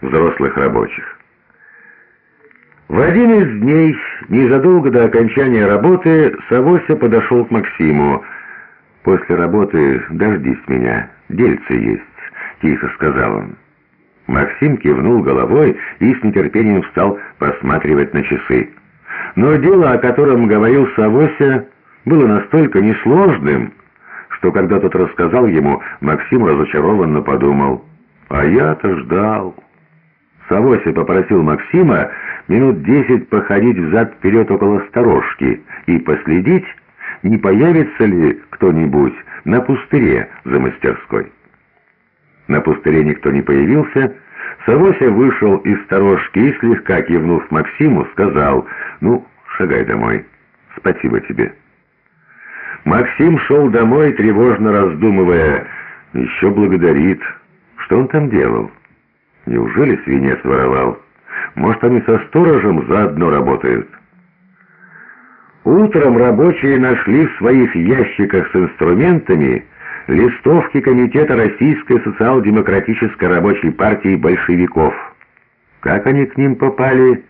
взрослых рабочих. В один из дней, незадолго до окончания работы, Савося подошел к Максиму. «После работы дождись меня, дельце есть», — тихо сказал он. Максим кивнул головой и с нетерпением стал посматривать на часы. Но дело, о котором говорил Савося, было настолько несложным, что когда тот рассказал ему, Максим разочарованно подумал, «А я-то ждал». Савося попросил Максима минут десять походить взад-вперед около сторожки и последить, не появится ли кто-нибудь на пустыре за мастерской. На пустыре никто не появился, Савося вышел из сторожки и, слегка кивнув Максиму, сказал, «Ну, шагай домой. Спасибо тебе». Максим шел домой, тревожно раздумывая, еще благодарит. Что он там делал? Неужели свинец воровал? Может, они со сторожем заодно работают? Утром рабочие нашли в своих ящиках с инструментами листовки Комитета Российской социал-демократической рабочей партии большевиков. Как они к ним попали,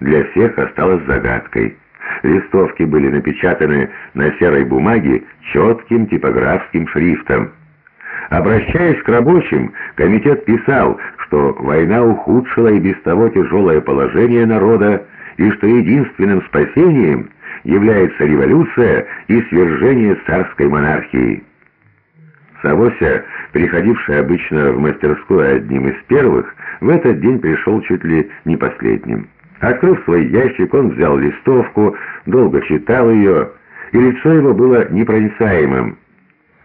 для всех осталось загадкой. Листовки были напечатаны на серой бумаге четким типографским шрифтом. Обращаясь к рабочим, комитет писал, что война ухудшила и без того тяжелое положение народа, и что единственным спасением является революция и свержение царской монархии. Савося, приходивший обычно в мастерскую одним из первых, в этот день пришел чуть ли не последним. Открыв свой ящик, он взял листовку, долго читал ее, и лицо его было непроницаемым.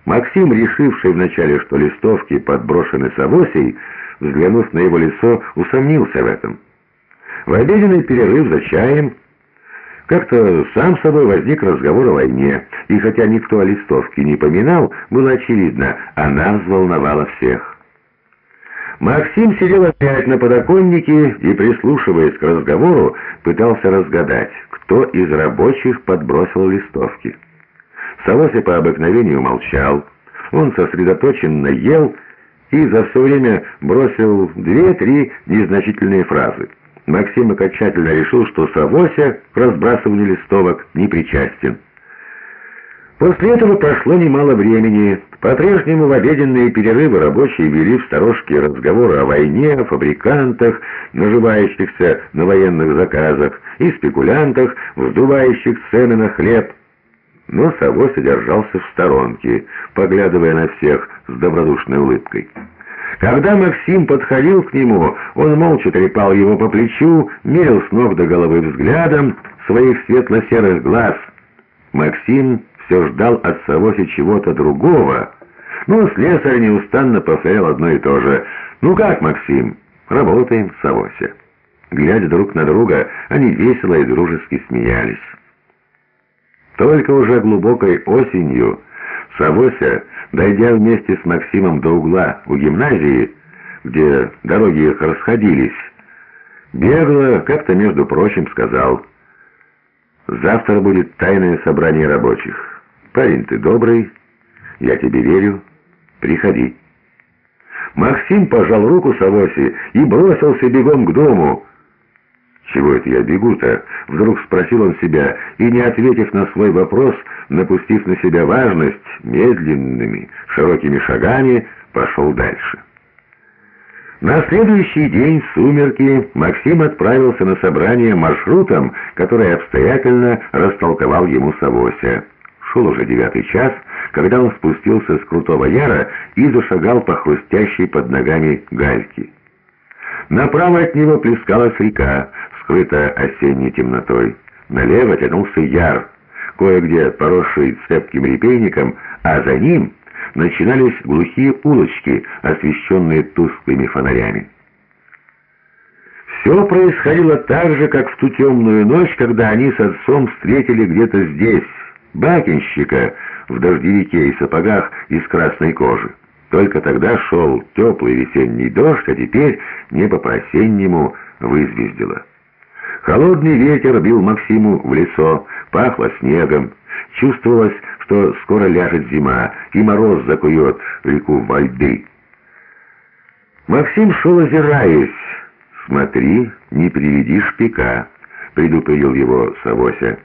Максим, решивший вначале, что листовки подброшены Савосей, взглянув на его лицо, усомнился в этом. В обеденный перерыв за чаем как-то сам собой возник разговор о войне, и хотя никто о листовке не поминал, было очевидно, она взволновала всех. Максим сидел опять на подоконнике и, прислушиваясь к разговору, пытался разгадать, кто из рабочих подбросил листовки. Савося по обыкновению молчал. Он сосредоточенно ел и за все время бросил две-три незначительные фразы. Максим окончательно решил, что Савося к разбрасыванию листовок не причастен. После этого прошло немало времени. По-прежнему в обеденные перерывы рабочие вели в сторожке разговоры о войне, о фабрикантах, наживающихся на военных заказах, и спекулянтах, вздувающих цены на хлеб. Но Савося держался в сторонке, поглядывая на всех с добродушной улыбкой. Когда Максим подходил к нему, он молча трепал его по плечу, мерил с ног до головы взглядом своих светло-серых глаз. Максим все ждал от Савоси чего-то другого, но слесарь неустанно повторял одно и то же. «Ну как, Максим? Работаем, Савося». Глядя друг на друга, они весело и дружески смеялись. Только уже глубокой осенью Савося, дойдя вместе с Максимом до угла у гимназии, где дороги их расходились, бегло, как-то между прочим, сказал, «Завтра будет тайное собрание рабочих». Парень ты добрый, я тебе верю. Приходи. Максим пожал руку Савоси и бросился бегом к дому. «Чего это я бегу-то?» — вдруг спросил он себя, и, не ответив на свой вопрос, напустив на себя важность, медленными, широкими шагами пошел дальше. На следующий день сумерки Максим отправился на собрание маршрутом, который обстоятельно растолковал ему Савося. Шел уже девятый час, когда он спустился с крутого яра и зашагал по хрустящей под ногами гальки. Направо от него плескалась река, скрытая осенней темнотой. Налево тянулся яр, кое-где поросший цепким репейником, а за ним начинались глухие улочки, освещенные тусклыми фонарями. Все происходило так же, как в ту темную ночь, когда они с отцом встретили где-то здесь, бакинщика в дождевике и сапогах из красной кожи. Только тогда шел теплый весенний дождь, а теперь небо по-осеннему вызвездило. Холодный ветер бил Максиму в лицо, пахло снегом. Чувствовалось, что скоро ляжет зима, и мороз закует реку во льды. Максим шел озираясь, «Смотри, не приведи шпика», — предупредил его Савося.